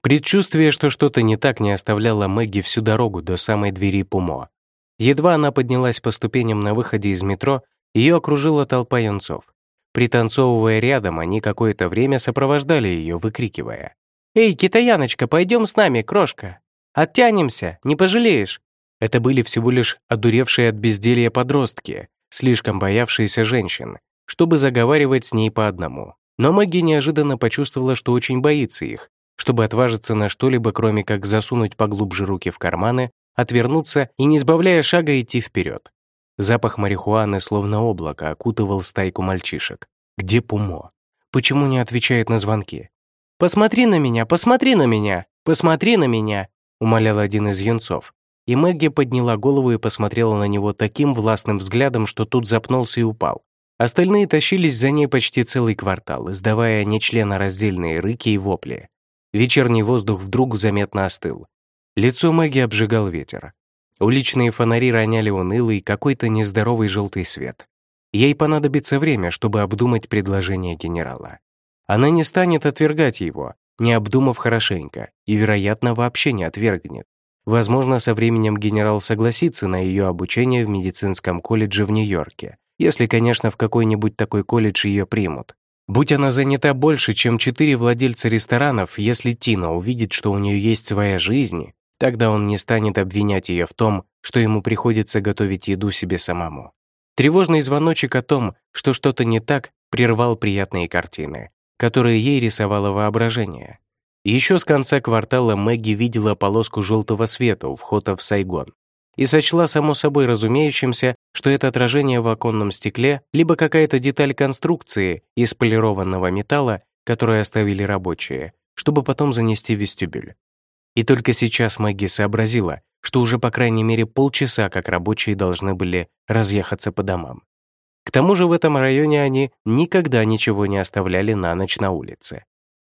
Предчувствие, что что-то не так, не оставляло Мэгги всю дорогу до самой двери Пумо. Едва она поднялась по ступеням на выходе из метро, ее окружила толпа юнцов. Пританцовывая рядом, они какое-то время сопровождали ее, выкрикивая. «Эй, китаяночка, пойдем с нами, крошка! Оттянемся, не пожалеешь!» Это были всего лишь одуревшие от безделья подростки, слишком боявшиеся женщин, чтобы заговаривать с ней по одному. Но Мэгги неожиданно почувствовала, что очень боится их, чтобы отважиться на что-либо, кроме как засунуть поглубже руки в карманы, отвернуться и, не сбавляя шага, идти вперед. Запах марихуаны, словно облако, окутывал стайку мальчишек. Где Пумо? Почему не отвечает на звонки? «Посмотри на меня, посмотри на меня, посмотри на меня!» умолял один из юнцов. И Мэгги подняла голову и посмотрела на него таким властным взглядом, что тут запнулся и упал. Остальные тащились за ней почти целый квартал, издавая нечленораздельные рыки и вопли. Вечерний воздух вдруг заметно остыл. Лицо Мэгги обжигал ветер. Уличные фонари роняли унылый, какой-то нездоровый желтый свет. Ей понадобится время, чтобы обдумать предложение генерала. Она не станет отвергать его, не обдумав хорошенько, и, вероятно, вообще не отвергнет. Возможно, со временем генерал согласится на ее обучение в медицинском колледже в Нью-Йорке, если, конечно, в какой-нибудь такой колледж ее примут. Будь она занята больше, чем четыре владельца ресторанов, если Тина увидит, что у нее есть своя жизнь, тогда он не станет обвинять ее в том, что ему приходится готовить еду себе самому. Тревожный звоночек о том, что что-то не так, прервал приятные картины, которые ей рисовало воображение. Еще с конца квартала Мэгги видела полоску желтого света у входа в Сайгон и сочла само собой разумеющимся, что это отражение в оконном стекле либо какая-то деталь конструкции из полированного металла, которую оставили рабочие, чтобы потом занести в вестибюль. И только сейчас Мэгги сообразила, что уже по крайней мере полчаса как рабочие должны были разъехаться по домам. К тому же в этом районе они никогда ничего не оставляли на ночь на улице.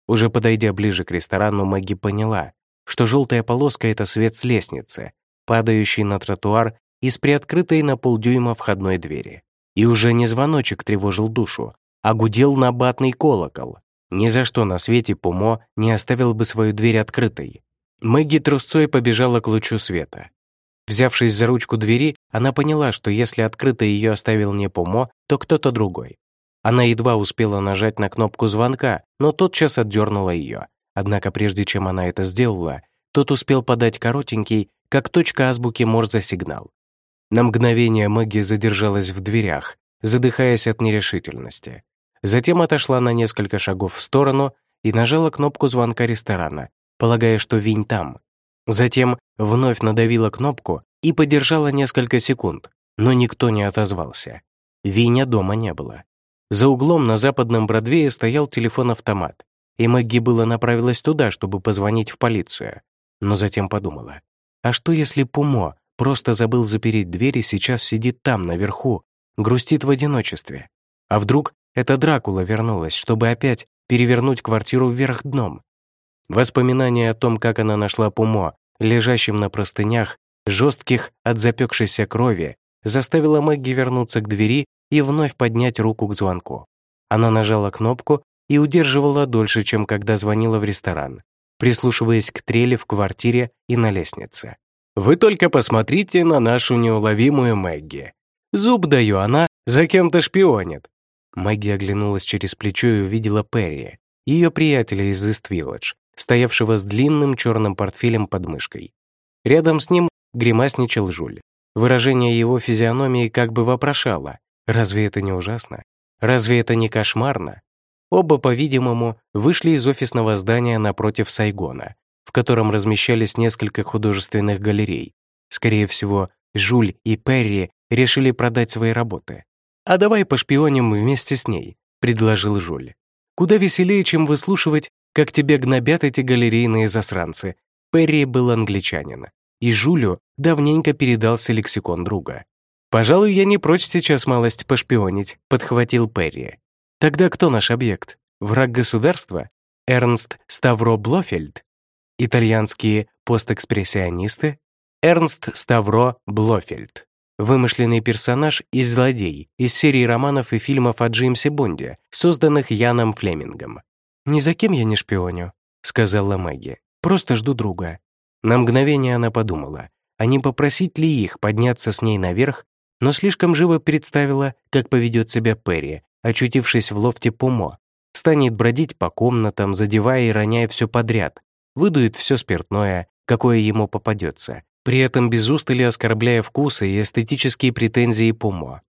Уже подойдя ближе к ресторану, Мэгги поняла, что желтая полоска — это свет с лестницы, падающий на тротуар из приоткрытой на полдюйма входной двери. И уже не звоночек тревожил душу, а гудел набатный колокол. Ни за что на свете Пумо не оставил бы свою дверь открытой. Мэгги трусцой побежала к лучу света. Взявшись за ручку двери, она поняла, что если открыто ее оставил не Пумо, то кто-то другой. Она едва успела нажать на кнопку звонка, но тотчас отдернула ее. Однако прежде чем она это сделала, тот успел подать коротенький, как точка азбуки Морзе сигнал. На мгновение Мэгги задержалась в дверях, задыхаясь от нерешительности. Затем отошла на несколько шагов в сторону и нажала кнопку звонка ресторана, полагая, что Винь там. Затем вновь надавила кнопку и подержала несколько секунд, но никто не отозвался. Виня дома не было. За углом на западном Бродвее стоял телефон-автомат, и Мэгги было направилась туда, чтобы позвонить в полицию. Но затем подумала, а что если Пумо просто забыл запереть дверь и сейчас сидит там, наверху, грустит в одиночестве? А вдруг эта Дракула вернулась, чтобы опять перевернуть квартиру вверх дном? Воспоминания о том, как она нашла Пумо, лежащим на простынях, жестких от запекшейся крови, заставило Мэгги вернуться к двери и вновь поднять руку к звонку. Она нажала кнопку и удерживала дольше, чем когда звонила в ресторан прислушиваясь к трели в квартире и на лестнице. «Вы только посмотрите на нашу неуловимую Мэгги. Зуб даю, она за кем-то шпионит». Мэгги оглянулась через плечо и увидела Перри, ее приятеля из Ист-Вилледж, стоявшего с длинным черным портфелем под мышкой. Рядом с ним гримасничал Жуль. Выражение его физиономии как бы вопрошало. «Разве это не ужасно? Разве это не кошмарно?» Оба, по-видимому, вышли из офисного здания напротив Сайгона, в котором размещались несколько художественных галерей. Скорее всего, Жуль и Перри решили продать свои работы. «А давай пошпионим вместе с ней», — предложил Жуль. «Куда веселее, чем выслушивать, как тебе гнобят эти галерейные засранцы». Перри был англичанин, и Жулю давненько передался лексикон друга. «Пожалуй, я не прочь сейчас малость пошпионить», — подхватил Перри. Тогда кто наш объект? Враг государства? Эрнст Ставро Блофельд? Итальянские постэкспрессионисты? Эрнст Ставро Блофельд. Вымышленный персонаж и злодей из серии романов и фильмов о Джеймсе Бонде, созданных Яном Флемингом. «Ни за кем я не шпионю», — сказала Мэгги. Просто жду друга». На мгновение она подумала, а не попросить ли их подняться с ней наверх, но слишком живо представила, как поведет себя Перри, очутившись в лофте Пумо. Станет бродить по комнатам, задевая и роняя все подряд, выдует все спиртное, какое ему попадется, при этом без устали оскорбляя вкусы и эстетические претензии Пумо.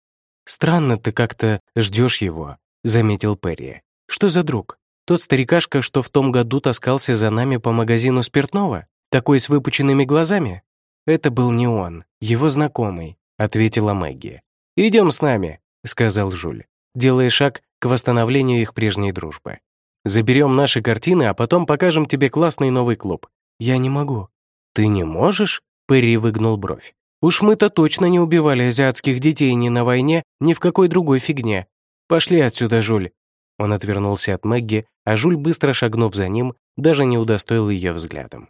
«Странно ты как-то ждешь его», — заметил Перри. «Что за друг? Тот старикашка, что в том году таскался за нами по магазину спиртного? Такой с выпученными глазами?» «Это был не он, его знакомый», — ответила Мэгги. «Идем с нами», — сказал Жуль, делая шаг к восстановлению их прежней дружбы. «Заберем наши картины, а потом покажем тебе классный новый клуб». «Я не могу». «Ты не можешь?» — Перри выгнул бровь. «Уж мы-то точно не убивали азиатских детей ни на войне, ни в какой другой фигне. Пошли отсюда, Жуль». Он отвернулся от Мэгги, а Жуль, быстро шагнув за ним, даже не удостоил ее взглядом.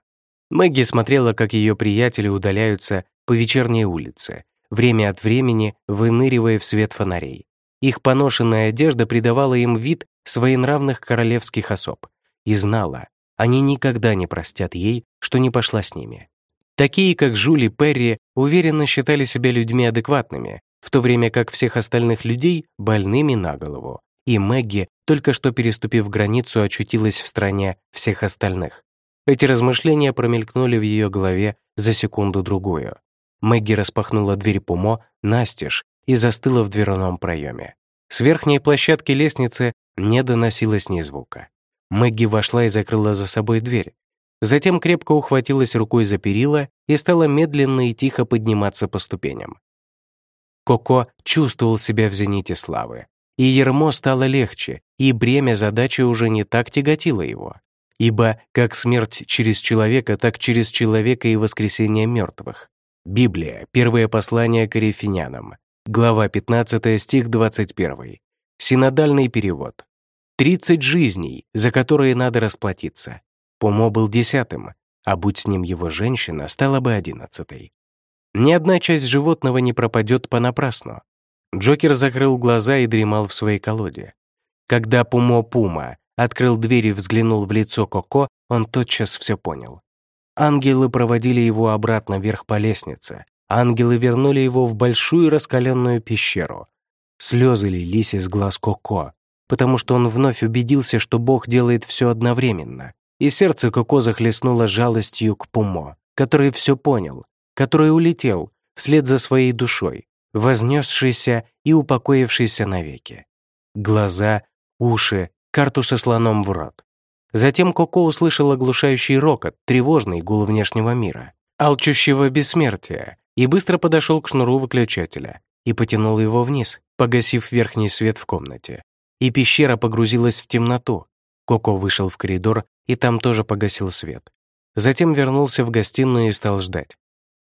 Мэгги смотрела, как ее приятели удаляются по вечерней улице, время от времени выныривая в свет фонарей. Их поношенная одежда придавала им вид своенравных королевских особ. И знала, они никогда не простят ей, что не пошла с ними. Такие, как Жули Перри, уверенно считали себя людьми адекватными, в то время как всех остальных людей — больными на голову. И Мэгги, только что переступив границу, очутилась в стране всех остальных. Эти размышления промелькнули в ее голове за секунду-другую. Мэгги распахнула дверь Пумо настежь и застыла в дверном проеме. С верхней площадки лестницы не доносилось ни звука. Мэгги вошла и закрыла за собой дверь. Затем крепко ухватилась рукой за перила и стала медленно и тихо подниматься по ступеням. Коко чувствовал себя в зените славы. И ермо стало легче, и бремя задачи уже не так тяготило его. Ибо как смерть через человека, так через человека и воскресение мертвых. Библия, первое послание к Корефинянам, глава 15, стих 21. Синодальный перевод. 30 жизней, за которые надо расплатиться. Помо был десятым, а будь с ним его женщина, стала бы одиннадцатой. Ни одна часть животного не пропадет понапрасну. Джокер закрыл глаза и дремал в своей колоде. Когда Пумо Пума открыл дверь и взглянул в лицо Коко, он тотчас все понял. Ангелы проводили его обратно вверх по лестнице. Ангелы вернули его в большую раскаленную пещеру. Слезы лились из глаз Коко, потому что он вновь убедился, что Бог делает все одновременно. И сердце Коко захлестнуло жалостью к Пумо, который все понял, который улетел вслед за своей душой, вознесшийся и упокоившийся навеки. Глаза, уши, карту со слоном в рот. Затем Коко услышал оглушающий рокот, тревожный гул внешнего мира, алчущего бессмертия, и быстро подошел к шнуру выключателя и потянул его вниз, погасив верхний свет в комнате. И пещера погрузилась в темноту. Коко вышел в коридор и там тоже погасил свет. Затем вернулся в гостиную и стал ждать.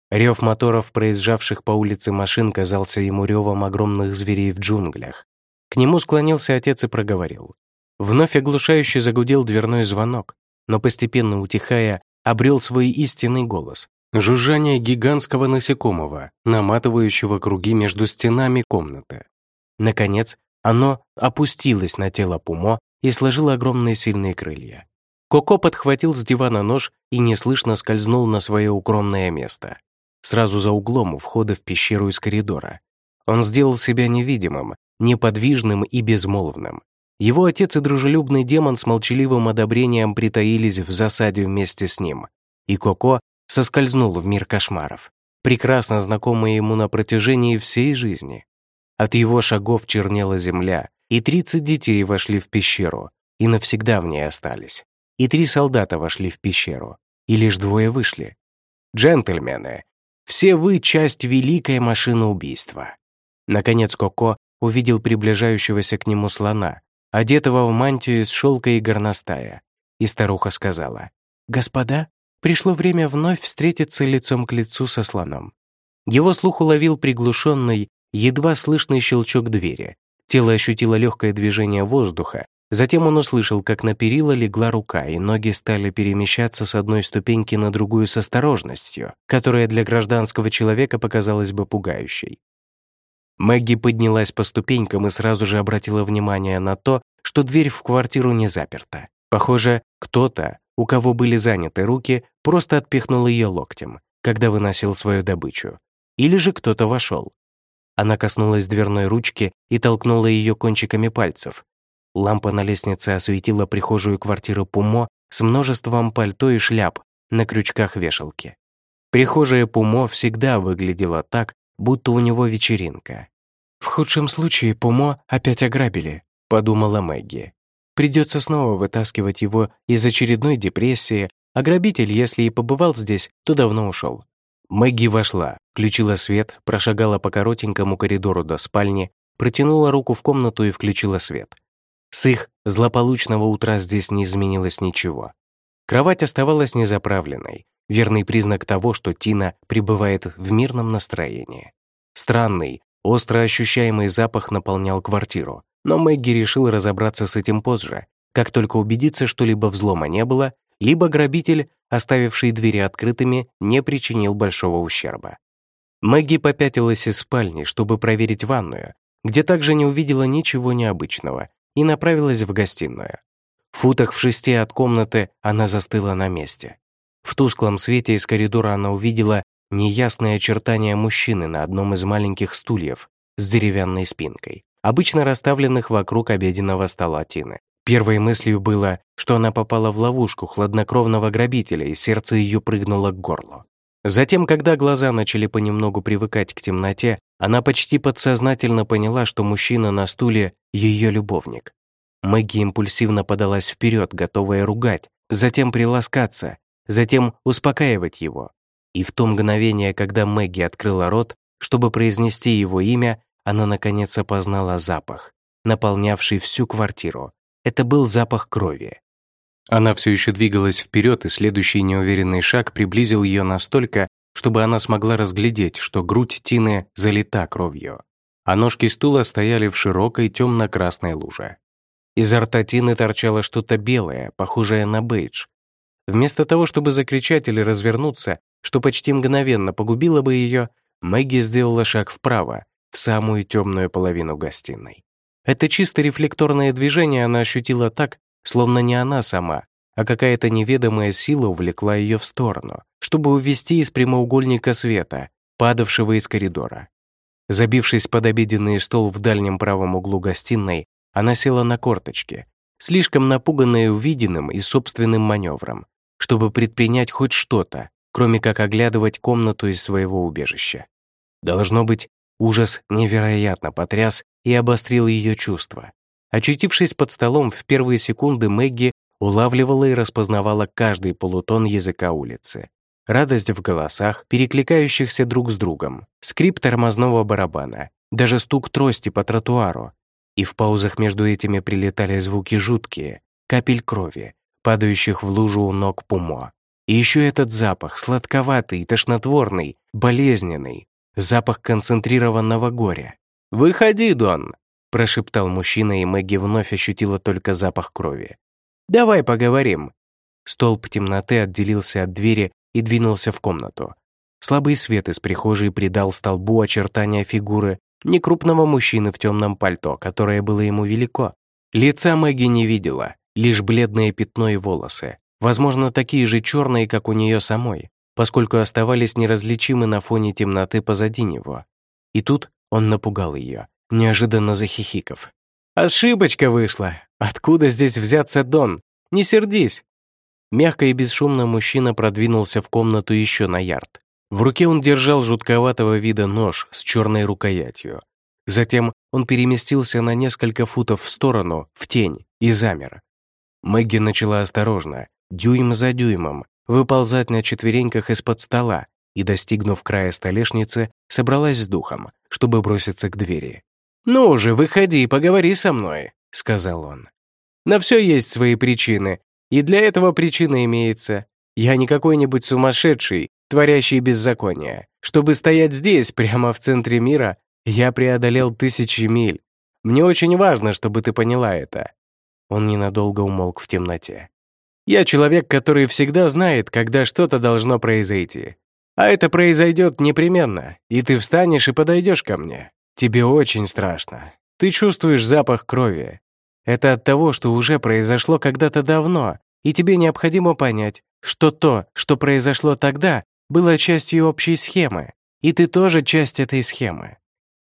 Рев моторов, проезжавших по улице машин, казался ему ревом огромных зверей в джунглях. К нему склонился отец и проговорил. Вновь оглушающе загудел дверной звонок, но постепенно утихая, обрел свой истинный голос. Жужжание гигантского насекомого, наматывающего круги между стенами комнаты. Наконец, оно опустилось на тело Пумо и сложило огромные сильные крылья. Коко подхватил с дивана нож и неслышно скользнул на свое укромное место. Сразу за углом у входа в пещеру из коридора. Он сделал себя невидимым, неподвижным и безмолвным. Его отец и дружелюбный демон с молчаливым одобрением притаились в засаде вместе с ним. И Коко соскользнул в мир кошмаров, прекрасно знакомый ему на протяжении всей жизни. От его шагов чернела земля, и 30 детей вошли в пещеру и навсегда в ней остались. И три солдата вошли в пещеру, и лишь двое вышли. Джентльмены, все вы часть великой машины убийства. Наконец Коко увидел приближающегося к нему слона, одетого в мантию из шелка и горностая, и старуха сказала, «Господа, пришло время вновь встретиться лицом к лицу со слоном». Его слух уловил приглушенный, едва слышный щелчок двери. Тело ощутило легкое движение воздуха, затем он услышал, как на перила легла рука, и ноги стали перемещаться с одной ступеньки на другую с осторожностью, которая для гражданского человека показалась бы пугающей. Мэгги поднялась по ступенькам и сразу же обратила внимание на то, что дверь в квартиру не заперта. Похоже, кто-то у кого были заняты руки, просто отпихнул ее локтем, когда выносил свою добычу. Или же кто-то вошел. Она коснулась дверной ручки и толкнула ее кончиками пальцев. Лампа на лестнице осветила прихожую квартиру Пумо с множеством пальто и шляп на крючках вешалки. Прихожая Пумо всегда выглядела так, будто у него вечеринка. «В худшем случае Пумо опять ограбили», — подумала Мэгги. «Придется снова вытаскивать его из очередной депрессии, а грабитель, если и побывал здесь, то давно ушел. Мэгги вошла, включила свет, прошагала по коротенькому коридору до спальни, протянула руку в комнату и включила свет. С их злополучного утра здесь не изменилось ничего. Кровать оставалась незаправленной, верный признак того, что Тина пребывает в мирном настроении. Странный, остро ощущаемый запах наполнял квартиру, но Мэгги решил разобраться с этим позже, как только убедиться, что либо взлома не было, либо грабитель, оставивший двери открытыми, не причинил большого ущерба. Мэгги попятилась из спальни, чтобы проверить ванную, где также не увидела ничего необычного, и направилась в гостиную. В футах в шести от комнаты она застыла на месте. В тусклом свете из коридора она увидела неясные очертания мужчины на одном из маленьких стульев с деревянной спинкой, обычно расставленных вокруг обеденного стола Тины. Первой мыслью было, что она попала в ловушку хладнокровного грабителя, и сердце ее прыгнуло к горлу. Затем, когда глаза начали понемногу привыкать к темноте, она почти подсознательно поняла, что мужчина на стуле — ее любовник. Мэгги импульсивно подалась вперед, готовая ругать, затем приласкаться, затем успокаивать его. И в то мгновение, когда Мэгги открыла рот, чтобы произнести его имя, она наконец опознала запах, наполнявший всю квартиру. Это был запах крови. Она все еще двигалась вперед, и следующий неуверенный шаг приблизил ее настолько, чтобы она смогла разглядеть, что грудь Тины залита кровью, а ножки стула стояли в широкой темно-красной луже. Изо рта Тины торчало что-то белое, похожее на бейдж, Вместо того, чтобы закричать или развернуться, что почти мгновенно погубило бы ее, Мэгги сделала шаг вправо, в самую темную половину гостиной. Это чисто рефлекторное движение она ощутила так, словно не она сама, а какая-то неведомая сила увлекла ее в сторону, чтобы увести из прямоугольника света, падавшего из коридора. Забившись под обеденный стол в дальнем правом углу гостиной, она села на корточки, слишком напуганная увиденным и собственным маневром, чтобы предпринять хоть что-то, кроме как оглядывать комнату из своего убежища. Должно быть, ужас невероятно потряс и обострил ее чувства. Очутившись под столом, в первые секунды Мэгги улавливала и распознавала каждый полутон языка улицы. Радость в голосах, перекликающихся друг с другом, скрип тормозного барабана, даже стук трости по тротуару. И в паузах между этими прилетали звуки жуткие, капель крови, падающих в лужу у ног Пумо. И еще этот запах, сладковатый, тошнотворный, болезненный, запах концентрированного горя. «Выходи, Дон!» — прошептал мужчина, и Мэгги вновь ощутила только запах крови. «Давай поговорим». Столб темноты отделился от двери и двинулся в комнату. Слабый свет из прихожей придал столбу очертания фигуры некрупного мужчины в темном пальто, которое было ему велико. Лица Мэгги не видела, лишь бледное пятно и волосы, возможно, такие же черные, как у нее самой, поскольку оставались неразличимы на фоне темноты позади него. И тут он напугал ее, неожиданно захихиков. «Ошибочка вышла! Откуда здесь взяться Дон? Не сердись!» Мягко и бесшумно мужчина продвинулся в комнату еще на ярд. В руке он держал жутковатого вида нож с черной рукоятью. Затем он переместился на несколько футов в сторону, в тень, и замер. Мэгги начала осторожно, дюйм за дюймом, выползать на четвереньках из-под стола и, достигнув края столешницы, собралась с духом, чтобы броситься к двери. «Ну уже выходи и поговори со мной», — сказал он. «На все есть свои причины, и для этого причина имеется. Я не какой-нибудь сумасшедший, творящий беззаконие. Чтобы стоять здесь, прямо в центре мира, я преодолел тысячи миль. Мне очень важно, чтобы ты поняла это. Он ненадолго умолк в темноте. «Я человек, который всегда знает, когда что-то должно произойти. А это произойдет непременно, и ты встанешь и подойдешь ко мне. Тебе очень страшно. Ты чувствуешь запах крови. Это от того, что уже произошло когда-то давно, и тебе необходимо понять, что то, что произошло тогда, было частью общей схемы, и ты тоже часть этой схемы.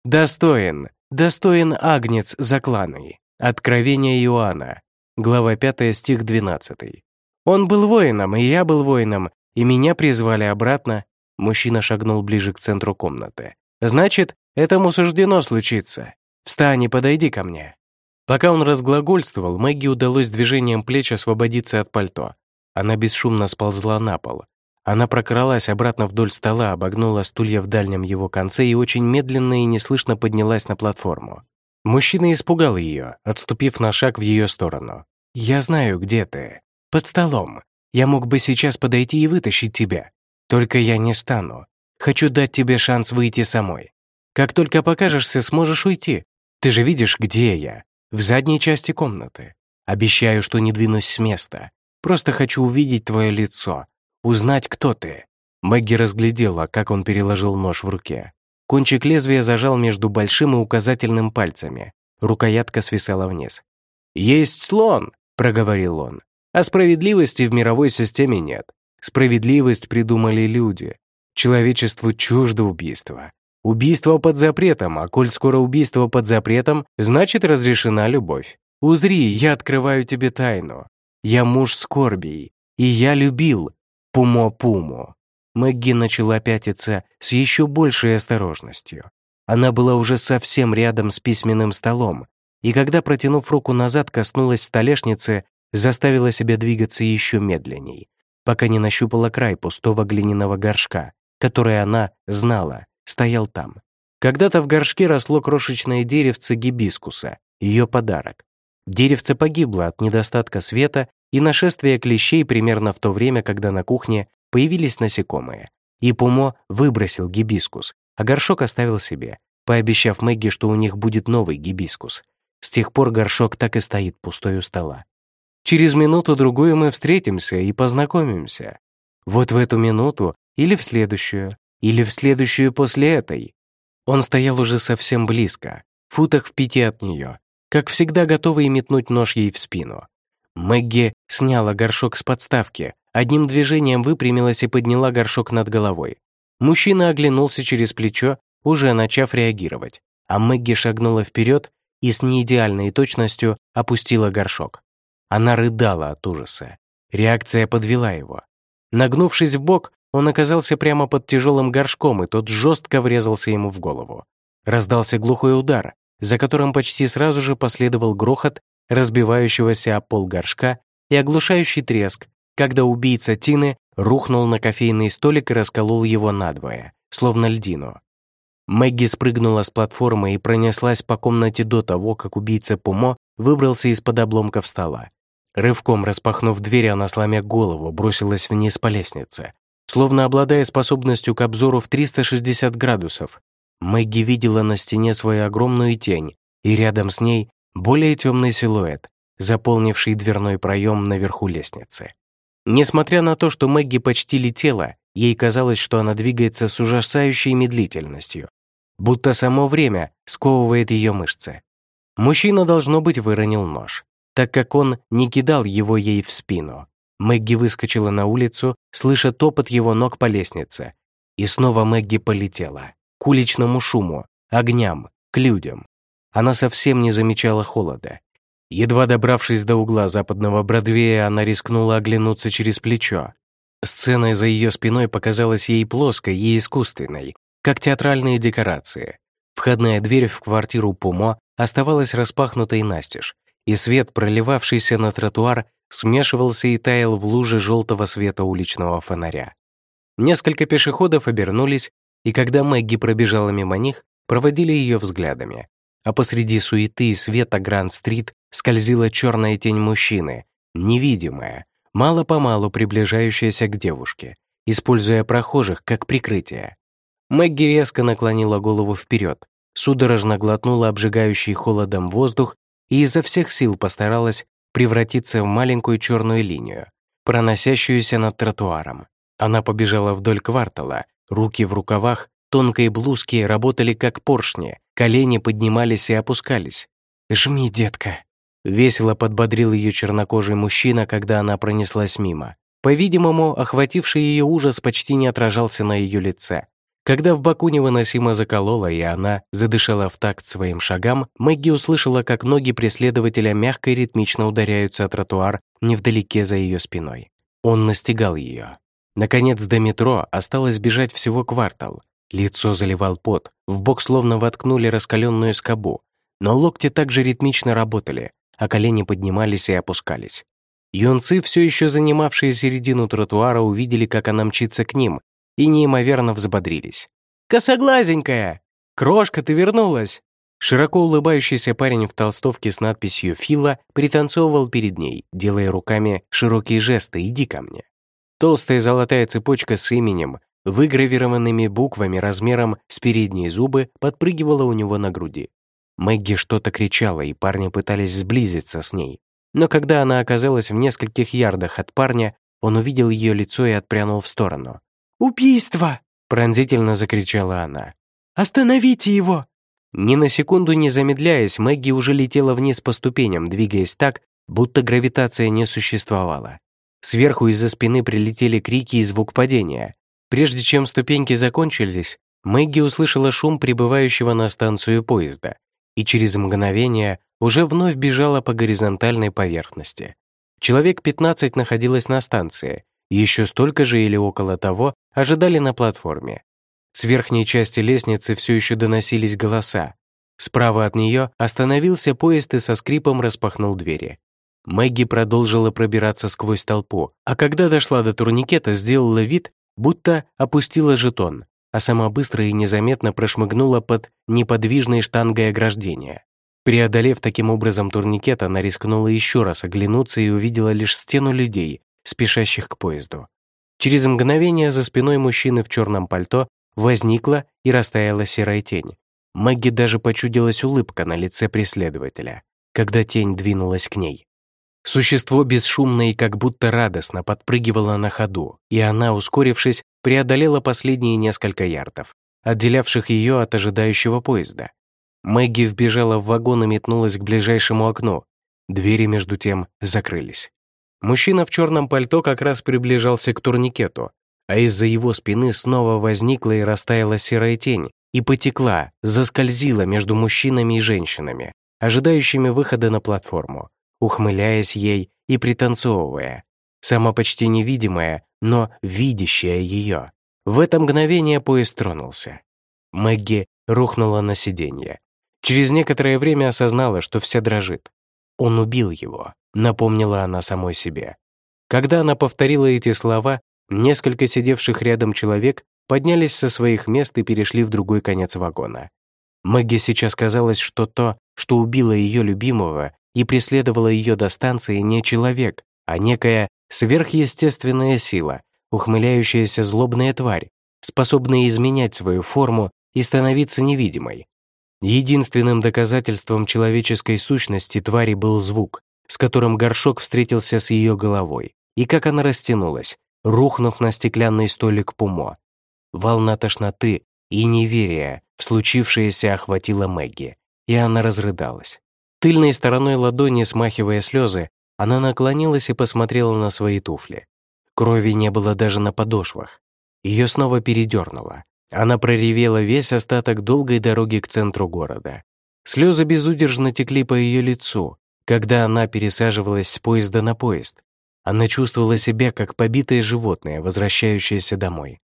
Достоин, достоин агнец закланный. Откровение Иоанна, глава 5, стих 12. Он был воином, и я был воином, и меня призвали обратно. Мужчина шагнул ближе к центру комнаты. Значит, этому суждено случиться. Встань и подойди ко мне. Пока он разглагольствовал, Мэгги удалось движением плеч освободиться от пальто. Она бесшумно сползла на пол. Она прокралась обратно вдоль стола, обогнула стулья в дальнем его конце и очень медленно и неслышно поднялась на платформу. Мужчина испугал ее, отступив на шаг в ее сторону. «Я знаю, где ты. Под столом. Я мог бы сейчас подойти и вытащить тебя. Только я не стану. Хочу дать тебе шанс выйти самой. Как только покажешься, сможешь уйти. Ты же видишь, где я. В задней части комнаты. Обещаю, что не двинусь с места. Просто хочу увидеть твое лицо, узнать, кто ты». Мэгги разглядела, как он переложил нож в руке. Кончик лезвия зажал между большим и указательным пальцами. Рукоятка свисала вниз. «Есть слон!» — проговорил он. «А справедливости в мировой системе нет. Справедливость придумали люди. Человечеству чуждо убийство. Убийство под запретом, а коль скоро убийство под запретом, значит разрешена любовь. Узри, я открываю тебе тайну. Я муж скорбий, и я любил Пумо-Пуму. Мэгги начала пятиться с еще большей осторожностью. Она была уже совсем рядом с письменным столом, и когда, протянув руку назад, коснулась столешницы, заставила себя двигаться еще медленней, пока не нащупала край пустого глиняного горшка, который она знала, стоял там. Когда-то в горшке росло крошечное деревце гибискуса, ее подарок. Деревце погибло от недостатка света и нашествия клещей примерно в то время, когда на кухне появились насекомые. И Пумо выбросил гибискус, а горшок оставил себе, пообещав Мэгги, что у них будет новый гибискус. С тех пор горшок так и стоит пустой у стола. Через минуту-другую мы встретимся и познакомимся. Вот в эту минуту или в следующую, или в следующую после этой. Он стоял уже совсем близко, футах в пяти от нее, как всегда готовый метнуть нож ей в спину. Мэгги сняла горшок с подставки, одним движением выпрямилась и подняла горшок над головой. Мужчина оглянулся через плечо, уже начав реагировать, а Мэгги шагнула вперед и с неидеальной точностью опустила горшок. Она рыдала от ужаса. Реакция подвела его. Нагнувшись в бок, он оказался прямо под тяжелым горшком, и тот жестко врезался ему в голову. Раздался глухой удар, за которым почти сразу же последовал грохот разбивающегося о пол горшка и оглушающий треск, когда убийца Тины рухнул на кофейный столик и расколол его надвое, словно льдину. Мэгги спрыгнула с платформы и пронеслась по комнате до того, как убийца Пумо выбрался из-под обломков стола. Рывком распахнув дверь, она, сломя голову, бросилась вниз по лестнице. Словно обладая способностью к обзору в 360 градусов, Мэгги видела на стене свою огромную тень, и рядом с ней более темный силуэт, заполнивший дверной проем наверху лестницы. Несмотря на то, что Мэгги почти летела, ей казалось, что она двигается с ужасающей медлительностью, будто само время сковывает ее мышцы. Мужчина, должно быть, выронил нож, так как он не кидал его ей в спину. Мэгги выскочила на улицу, слыша топот его ног по лестнице. И снова Мэгги полетела. К уличному шуму, огням, к людям. Она совсем не замечала холода. Едва добравшись до угла западного Бродвея, она рискнула оглянуться через плечо. Сцена за ее спиной показалась ей плоской и искусственной, как театральные декорации. Входная дверь в квартиру Пумо оставалась распахнутой настежь, и свет, проливавшийся на тротуар, смешивался и таял в луже желтого света уличного фонаря. Несколько пешеходов обернулись, и когда Мэгги пробежала мимо них, проводили ее взглядами а посреди суеты и света Гранд-стрит скользила черная тень мужчины, невидимая, мало-помалу приближающаяся к девушке, используя прохожих как прикрытие. Мэгги резко наклонила голову вперед, судорожно глотнула обжигающий холодом воздух и изо всех сил постаралась превратиться в маленькую черную линию, проносящуюся над тротуаром. Она побежала вдоль квартала, руки в рукавах, тонкие блузки работали как поршни, Колени поднимались и опускались. «Жми, детка!» Весело подбодрил ее чернокожий мужчина, когда она пронеслась мимо. По-видимому, охвативший ее ужас почти не отражался на ее лице. Когда в боку невыносимо заколола, и она задышала в такт своим шагам, Мэгги услышала, как ноги преследователя мягко и ритмично ударяются о тротуар невдалеке за ее спиной. Он настигал ее. Наконец, до метро осталось бежать всего квартал. Лицо заливал пот, в бок словно воткнули раскаленную скобу, но локти также ритмично работали, а колени поднимались и опускались. Юнцы, все еще занимавшие середину тротуара, увидели, как она мчится к ним, и неимоверно взбодрились. «Косоглазенькая! Крошка, ты вернулась!» Широко улыбающийся парень в толстовке с надписью «Фила» пританцовывал перед ней, делая руками широкие жесты «Иди ко мне». Толстая золотая цепочка с именем, выгравированными буквами размером с передние зубы, подпрыгивала у него на груди. Мэгги что-то кричала, и парни пытались сблизиться с ней. Но когда она оказалась в нескольких ярдах от парня, он увидел ее лицо и отпрянул в сторону. «Убийство!» — пронзительно закричала она. «Остановите его!» Ни на секунду не замедляясь, Мэгги уже летела вниз по ступеням, двигаясь так, будто гравитация не существовала. Сверху из-за спины прилетели крики и звук падения. Прежде чем ступеньки закончились, Мэгги услышала шум прибывающего на станцию поезда и через мгновение уже вновь бежала по горизонтальной поверхности. Человек 15 находилось на станции, еще столько же или около того ожидали на платформе. С верхней части лестницы все еще доносились голоса. Справа от нее остановился поезд и со скрипом распахнул двери. Мэгги продолжила пробираться сквозь толпу, а когда дошла до турникета, сделала вид, будто опустила жетон, а сама быстро и незаметно прошмыгнула под неподвижной штангой ограждения. Преодолев таким образом турникет, она рискнула еще раз оглянуться и увидела лишь стену людей, спешащих к поезду. Через мгновение за спиной мужчины в черном пальто возникла и растаяла серая тень. Мэгги даже почудилась улыбка на лице преследователя, когда тень двинулась к ней. Существо бесшумно и как будто радостно подпрыгивало на ходу, и она, ускорившись, преодолела последние несколько ярдов, отделявших ее от ожидающего поезда. Мэгги вбежала в вагон и метнулась к ближайшему окну. Двери, между тем, закрылись. Мужчина в черном пальто как раз приближался к турникету, а из-за его спины снова возникла и растаяла серая тень и потекла, заскользила между мужчинами и женщинами, ожидающими выхода на платформу ухмыляясь ей и пританцовывая. Сама почти невидимая, но видящая ее. В это мгновение поезд тронулся. Мэгги рухнула на сиденье. Через некоторое время осознала, что вся дрожит. «Он убил его», — напомнила она самой себе. Когда она повторила эти слова, несколько сидевших рядом человек поднялись со своих мест и перешли в другой конец вагона. Мэгги сейчас казалось, что то, что убило ее любимого, и преследовала ее до станции не человек, а некая сверхъестественная сила, ухмыляющаяся злобная тварь, способная изменять свою форму и становиться невидимой. Единственным доказательством человеческой сущности твари был звук, с которым горшок встретился с ее головой, и как она растянулась, рухнув на стеклянный столик Пумо. Волна тошноты и неверия в случившееся охватила Мэгги, и она разрыдалась. Тыльной стороной ладони, смахивая слезы, она наклонилась и посмотрела на свои туфли. Крови не было даже на подошвах. Ее снова передернуло. Она проревела весь остаток долгой дороги к центру города. Слезы безудержно текли по ее лицу, когда она пересаживалась с поезда на поезд. Она чувствовала себя как побитое животное, возвращающееся домой.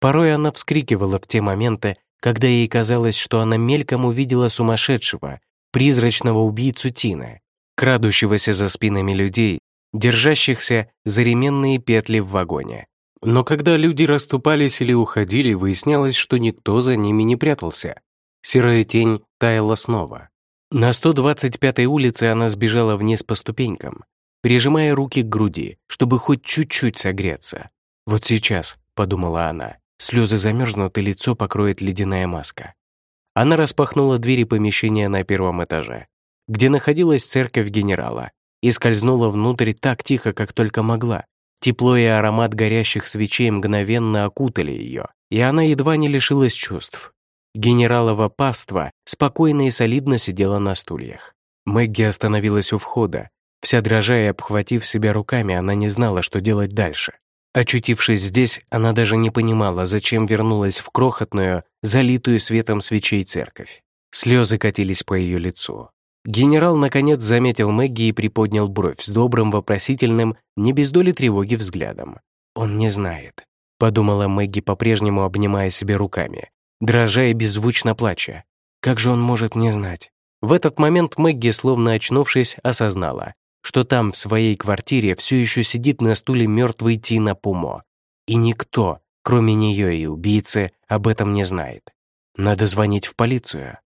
Порой она вскрикивала в те моменты, когда ей казалось, что она мельком увидела сумасшедшего, призрачного убийцу Тина, крадущегося за спинами людей, держащихся за ременные петли в вагоне. Но когда люди расступались или уходили, выяснялось, что никто за ними не прятался. Серая тень таяла снова. На 125-й улице она сбежала вниз по ступенькам, прижимая руки к груди, чтобы хоть чуть-чуть согреться. «Вот сейчас», — подумала она, — слезы замерзнут и лицо покроет ледяная маска. Она распахнула двери помещения на первом этаже, где находилась церковь генерала, и скользнула внутрь так тихо, как только могла. Тепло и аромат горящих свечей мгновенно окутали ее, и она едва не лишилась чувств. Генералово паства спокойно и солидно сидела на стульях. Мэгги остановилась у входа. Вся дрожа и обхватив себя руками, она не знала, что делать дальше. Очутившись здесь, она даже не понимала, зачем вернулась в крохотную, залитую светом свечей церковь. Слезы катились по ее лицу. Генерал, наконец, заметил Мэгги и приподнял бровь с добрым, вопросительным, не без доли тревоги взглядом. «Он не знает», — подумала Мэгги, по-прежнему обнимая себя руками, дрожа и беззвучно плача. «Как же он может не знать?» В этот момент Мэгги, словно очнувшись, осознала, что там, в своей квартире, все еще сидит на стуле мертвый Тина Пумо. И никто, кроме нее и убийцы, об этом не знает. Надо звонить в полицию.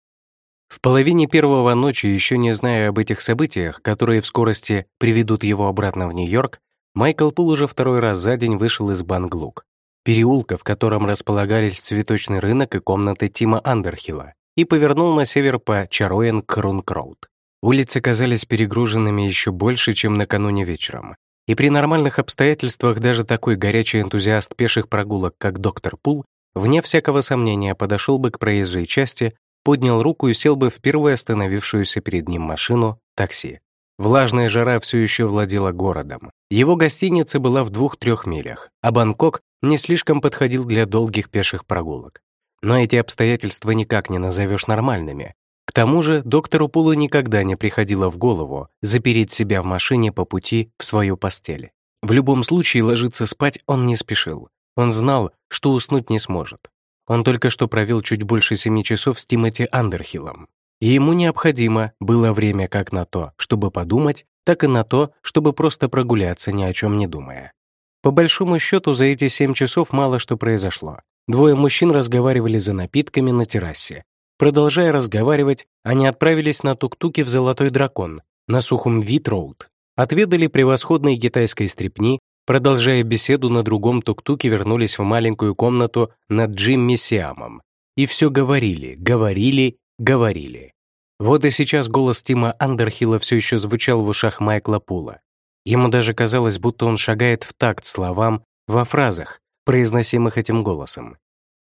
В половине первого ночи, еще не зная об этих событиях, которые в скорости приведут его обратно в Нью-Йорк, Майкл Пул уже второй раз за день вышел из Банглук, переулка, в котором располагались цветочный рынок и комнаты Тима Андерхилла, и повернул на север по Чароен-Крункроуд. Улицы казались перегруженными еще больше, чем накануне вечером. И при нормальных обстоятельствах даже такой горячий энтузиаст пеших прогулок, как доктор Пул, вне всякого сомнения подошел бы к проезжей части, поднял руку и сел бы в первую остановившуюся перед ним машину — такси. Влажная жара все еще владела городом. Его гостиница была в двух-трех милях, а Бангкок не слишком подходил для долгих пеших прогулок. Но эти обстоятельства никак не назовешь нормальными, к тому же доктору Пулу никогда не приходило в голову запереть себя в машине по пути в свою постель. В любом случае ложиться спать он не спешил. Он знал, что уснуть не сможет. Он только что провел чуть больше семи часов с Тимоти Андерхиллом. И ему необходимо было время как на то, чтобы подумать, так и на то, чтобы просто прогуляться, ни о чем не думая. По большому счету, за эти семь часов мало что произошло. Двое мужчин разговаривали за напитками на террасе, Продолжая разговаривать, они отправились на тук-туке в Золотой Дракон, на сухом Вит-Роуд, отведали превосходной китайской стрипни, продолжая беседу на другом тук-туке вернулись в маленькую комнату над Джимми Сиамом. И все говорили, говорили, говорили. Вот и сейчас голос Тима Андерхилла все еще звучал в ушах Майкла Пула. Ему даже казалось, будто он шагает в такт словам во фразах, произносимых этим голосом.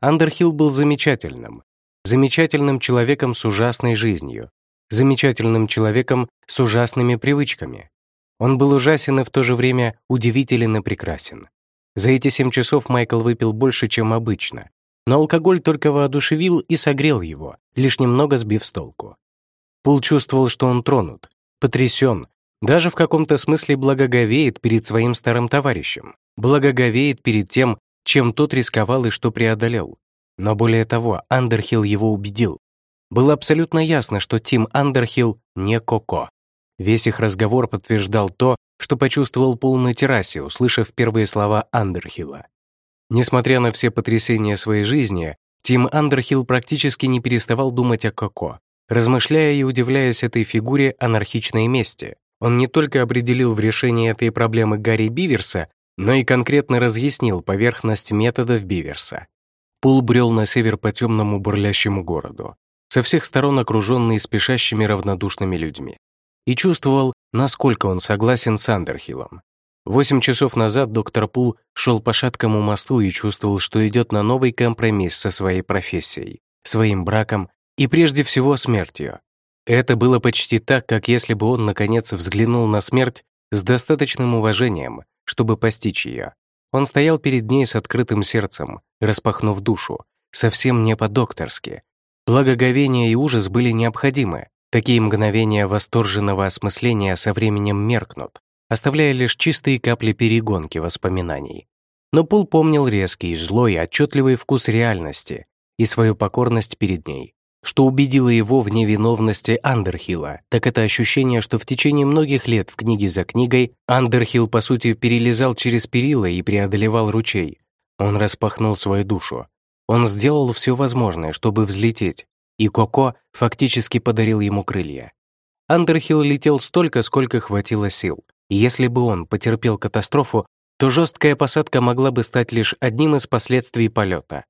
Андерхилл был замечательным, замечательным человеком с ужасной жизнью, замечательным человеком с ужасными привычками. Он был ужасен и в то же время удивителен и прекрасен. За эти семь часов Майкл выпил больше, чем обычно, но алкоголь только воодушевил и согрел его, лишь немного сбив с толку. Пул чувствовал, что он тронут, потрясен, даже в каком-то смысле благоговеет перед своим старым товарищем, благоговеет перед тем, чем тот рисковал и что преодолел. Но более того, Андерхилл его убедил. Было абсолютно ясно, что Тим Андерхилл не Коко. Весь их разговор подтверждал то, что почувствовал Пул на террасе, услышав первые слова Андерхилла. Несмотря на все потрясения своей жизни, Тим Андерхилл практически не переставал думать о Коко, размышляя и удивляясь этой фигуре анархичной мести. Он не только определил в решении этой проблемы Гарри Биверса, но и конкретно разъяснил поверхность методов Биверса. Пул брел на север по темному бурлящему городу, со всех сторон окруженный спешащими равнодушными людьми, и чувствовал, насколько он согласен с Андерхиллом. Восемь часов назад доктор Пул шел по шаткому мосту и чувствовал, что идет на новый компромисс со своей профессией, своим браком и прежде всего смертью. Это было почти так, как если бы он, наконец, взглянул на смерть с достаточным уважением, чтобы постичь ее. Он стоял перед ней с открытым сердцем, распахнув душу, совсем не по-докторски. Благоговение и ужас были необходимы. Такие мгновения восторженного осмысления со временем меркнут, оставляя лишь чистые капли перегонки воспоминаний. Но Пул помнил резкий, злой, отчетливый вкус реальности и свою покорность перед ней. Что убедило его в невиновности Андерхилла, так это ощущение, что в течение многих лет в книге за книгой Андерхилл, по сути, перелезал через перила и преодолевал ручей. Он распахнул свою душу. Он сделал все возможное, чтобы взлететь, и Коко фактически подарил ему крылья. Андерхилл летел столько, сколько хватило сил. Если бы он потерпел катастрофу, то жесткая посадка могла бы стать лишь одним из последствий полета.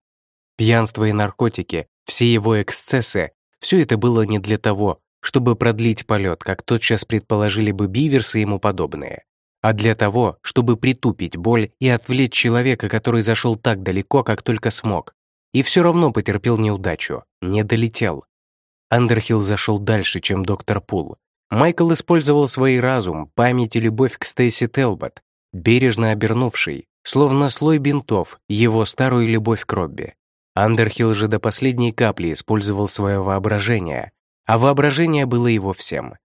Пьянство и наркотики, все его эксцессы, все это было не для того, чтобы продлить полет, как тотчас предположили бы Биверс и ему подобные, а для того, чтобы притупить боль и отвлечь человека, который зашел так далеко, как только смог, и все равно потерпел неудачу, не долетел. Андерхилл зашел дальше, чем доктор Пул. Майкл использовал свой разум, память и любовь к Стейси Телбот, бережно обернувший, словно слой бинтов, его старую любовь к Робби. Андерхилл же до последней капли использовал свое воображение, а воображение было его всем.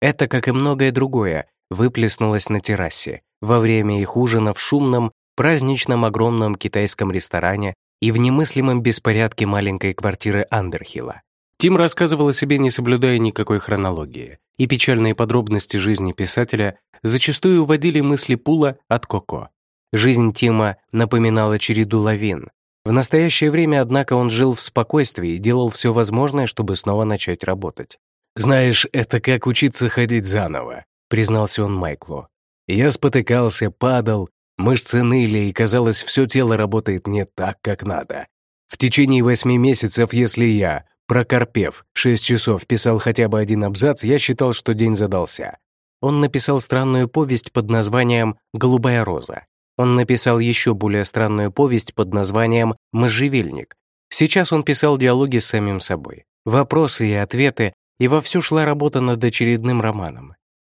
Это, как и многое другое, выплеснулось на террасе во время их ужина в шумном, праздничном огромном китайском ресторане и в немыслимом беспорядке маленькой квартиры Андерхилла. Тим рассказывал о себе, не соблюдая никакой хронологии, и печальные подробности жизни писателя зачастую уводили мысли Пула от Коко. Жизнь Тима напоминала череду лавин. В настоящее время, однако, он жил в спокойствии и делал все возможное, чтобы снова начать работать. «Знаешь, это как учиться ходить заново», — признался он Майклу. «Я спотыкался, падал, мышцы ныли, и, казалось, все тело работает не так, как надо. В течение восьми месяцев, если я, Прокорпев, шесть часов писал хотя бы один абзац, я считал, что день задался. Он написал странную повесть под названием «Голубая роза». Он написал еще более странную повесть под названием «Можжевельник». Сейчас он писал диалоги с самим собой, вопросы и ответы, и вовсю шла работа над очередным романом.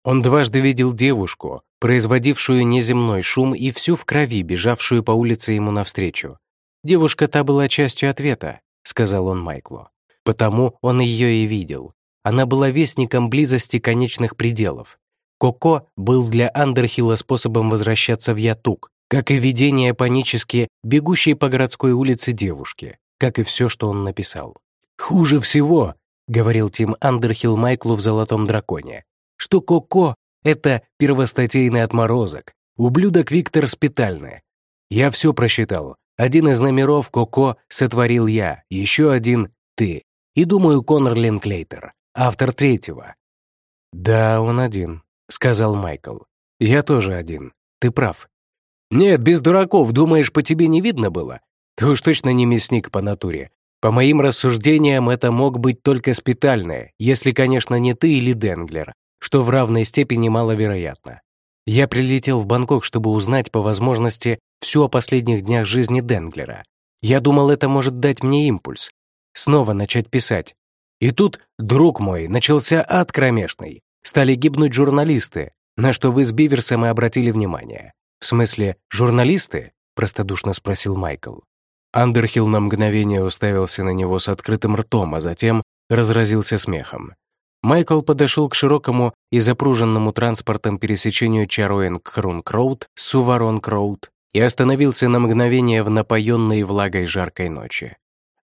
Он дважды видел девушку, производившую неземной шум и всю в крови, бежавшую по улице ему навстречу. «Девушка та была частью ответа», — сказал он Майклу. Потому он ее и видел. Она была вестником близости конечных пределов. Коко был для Андерхилла способом возвращаться в Ятук, как и видение панически бегущей по городской улице девушки, как и все, что он написал. «Хуже всего», — говорил Тим Андерхилл Майклу в «Золотом драконе», что Коко — это первостатейный отморозок, ублюдок Виктор Спитальный. Я все просчитал. Один из номеров Коко сотворил я, еще один — ты. И думаю, Конор Линклейтер, автор третьего. «Да, он один», — сказал Майкл. «Я тоже один. Ты прав». «Нет, без дураков, думаешь, по тебе не видно было? Ты уж точно не мясник по натуре. По моим рассуждениям, это мог быть только спитальное, если, конечно, не ты или Денглер, что в равной степени маловероятно. Я прилетел в Бангкок, чтобы узнать, по возможности, все о последних днях жизни Денглера. Я думал, это может дать мне импульс, снова начать писать. И тут, друг мой, начался ад кромешный. Стали гибнуть журналисты, на что вы с Биверсом и обратили внимание. «В смысле, журналисты?» — простодушно спросил Майкл. Андерхилл на мгновение уставился на него с открытым ртом, а затем разразился смехом. Майкл подошел к широкому и запруженному транспортом пересечению Чаруэнг-Хрунг-Роуд с Суваронг-Роуд и остановился на мгновение в напоенной влагой жаркой ночи.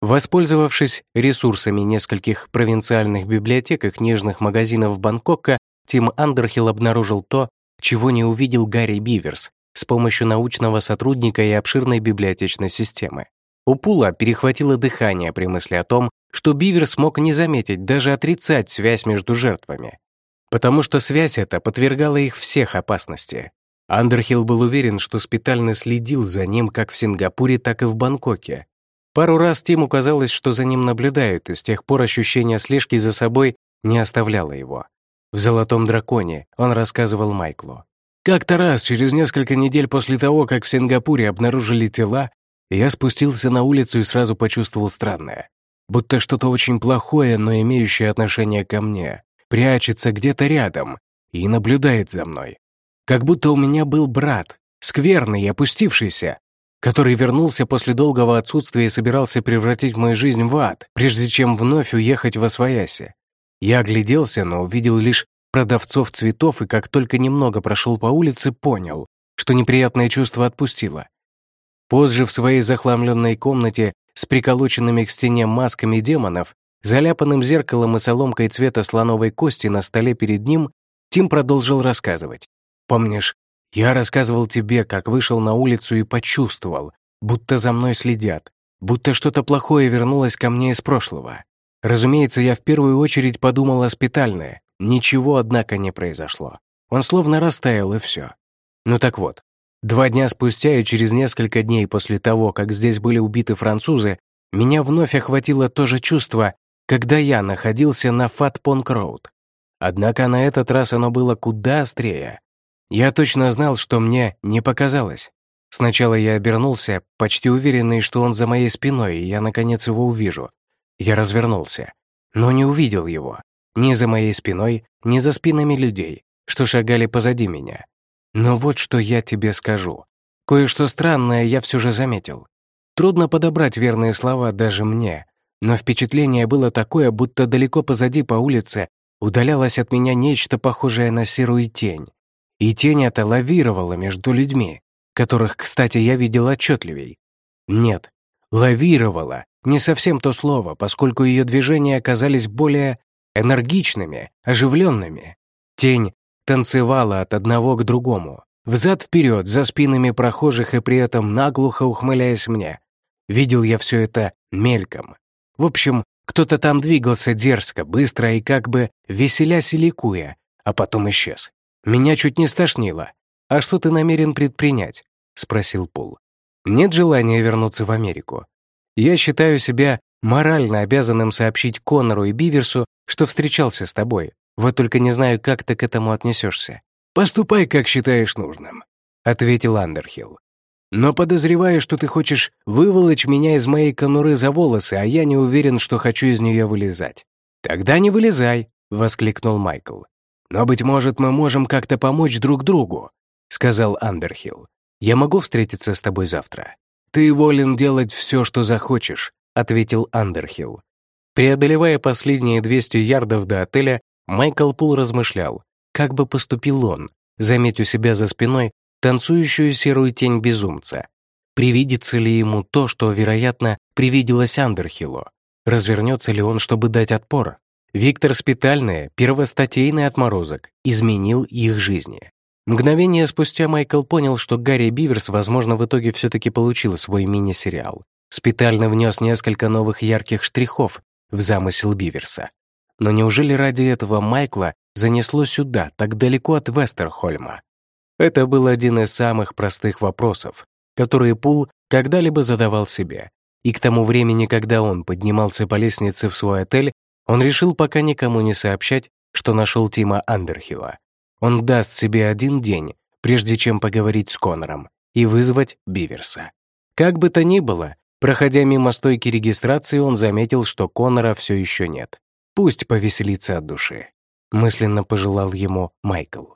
Воспользовавшись ресурсами нескольких провинциальных библиотек и книжных магазинов Бангкока, Тим Андерхилл обнаружил то, чего не увидел Гарри Биверс с помощью научного сотрудника и обширной библиотечной системы. У Пула перехватило дыхание при мысли о том, что Биверс мог не заметить, даже отрицать связь между жертвами. Потому что связь эта подвергала их всех опасности. Андерхилл был уверен, что спитально следил за ним как в Сингапуре, так и в Бангкоке, Пару раз Тиму казалось, что за ним наблюдают, и с тех пор ощущение слежки за собой не оставляло его. В «Золотом драконе» он рассказывал Майклу. «Как-то раз, через несколько недель после того, как в Сингапуре обнаружили тела, я спустился на улицу и сразу почувствовал странное. Будто что-то очень плохое, но имеющее отношение ко мне, прячется где-то рядом и наблюдает за мной. Как будто у меня был брат, скверный и опустившийся, который вернулся после долгого отсутствия и собирался превратить мою жизнь в ад, прежде чем вновь уехать в Освояси. Я огляделся, но увидел лишь продавцов цветов и как только немного прошел по улице, понял, что неприятное чувство отпустило. Позже в своей захламленной комнате с приколоченными к стене масками демонов, заляпанным зеркалом и соломкой цвета слоновой кости на столе перед ним, Тим продолжил рассказывать. «Помнишь, я рассказывал тебе, как вышел на улицу и почувствовал, будто за мной следят, будто что-то плохое вернулось ко мне из прошлого. Разумеется, я в первую очередь подумал о спитальное. Ничего, однако, не произошло. Он словно растаял, и все. Ну так вот, два дня спустя и через несколько дней после того, как здесь были убиты французы, меня вновь охватило то же чувство, когда я находился на Фат-Понк-Роуд. Однако на этот раз оно было куда острее. Я точно знал, что мне не показалось. Сначала я обернулся, почти уверенный, что он за моей спиной, и я, наконец, его увижу. Я развернулся, но не увидел его. ни за моей спиной, ни за спинами людей, что шагали позади меня. Но вот что я тебе скажу. Кое-что странное я все же заметил. Трудно подобрать верные слова даже мне, но впечатление было такое, будто далеко позади по улице удалялось от меня нечто похожее на серую тень. И тень эта лавировала между людьми, которых, кстати, я видел отчетливей. Нет, лавировала — не совсем то слово, поскольку ее движения оказались более энергичными, оживленными. Тень танцевала от одного к другому, взад-вперед, за спинами прохожих и при этом наглухо ухмыляясь мне. Видел я все это мельком. В общем, кто-то там двигался дерзко, быстро и как бы веселясь и ликуя, а потом исчез. Меня чуть не стошнило. «А что ты намерен предпринять?» — спросил Пул. «Нет желания вернуться в Америку. Я считаю себя морально обязанным сообщить Коннору и Биверсу, что встречался с тобой. Вот только не знаю, как ты к этому отнесешься. «Поступай, как считаешь нужным», — ответил Андерхилл. «Но подозреваю, что ты хочешь выволочь меня из моей конуры за волосы, а я не уверен, что хочу из нее вылезать». «Тогда не вылезай», — воскликнул Майкл. «Но, быть может, мы можем как-то помочь друг другу», — сказал Андерхилл. «Я могу встретиться с тобой завтра?» «Ты волен делать все, что захочешь», — ответил Андерхилл. Преодолевая последние 200 ярдов до отеля, Майкл Пул размышлял, как бы поступил он, заметь у себя за спиной танцующую серую тень безумца. Привидится ли ему то, что, вероятно, привиделось Андерхиллу? Развернется ли он, чтобы дать отпор? Виктор Спитальный, первостатейный отморозок, изменил их жизни. Мгновение спустя Майкл понял, что Гарри Биверс, возможно, в итоге все-таки получил свой мини-сериал. Спитально внес несколько новых ярких штрихов в замысел Биверса. Но неужели ради этого Майкла занесло сюда, так далеко от Вестерхольма? Это был один из самых простых вопросов, которые Пул когда-либо задавал себе. И к тому времени, когда он поднимался по лестнице в свой отель, он решил пока никому не сообщать, что нашел Тима Андерхилла. Он даст себе один день, прежде чем поговорить с Конором и вызвать Биверса. Как бы то ни было, проходя мимо стойки регистрации, он заметил, что Конора все еще нет. Пусть повеселится от души. Мысленно пожелал ему Майкл.